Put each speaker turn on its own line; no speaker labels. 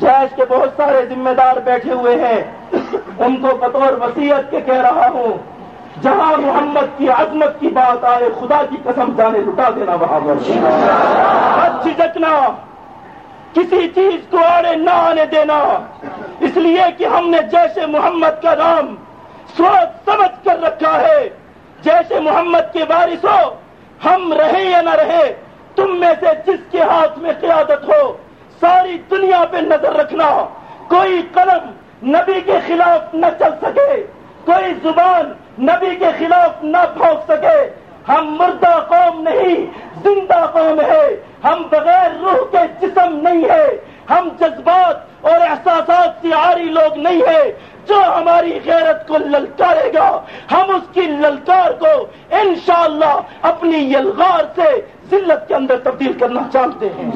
जैश के बहुत सारे जिम्मेदार बैठे हुए हैं। उनको बतौर वसीयत के कह रहा हूँ, जहाँ मोहम्मद की आजमत की बात आए, खुदा की कसम जाने लुटा देना वहाँ पर। झिझकना किसी चीज़ को आड़े न आने देना, इसलिए कि हमने जैसे मोहम्मद का नाम सोच समझ कर रखा है। जैसे मोहम्मद के वारिस हो हम रहे या न रहे, तुम में से जिसके हाथ में क्यादत हो ساری دنیا پہ نظر رکھنا کوئی قلم نبی کے خلاف نہ چل سکے، کوئی زبان نبی کے خلاف نہ پھونک سکے۔ ہم مردہ قوم نہیں، زندہ قوم ہے۔ ہم بغیر روح کے جسم نہیں ہے۔ ہم جذبات اور احساسات سے آری لوگ نہیں ہے جو ہماری غیرت کو للکارے گا، ہم اس کی للکار کو انشاءاللہ اپنی یلغار سے ذلت کے اندر تبدیل کرنا چاہتے ہیں۔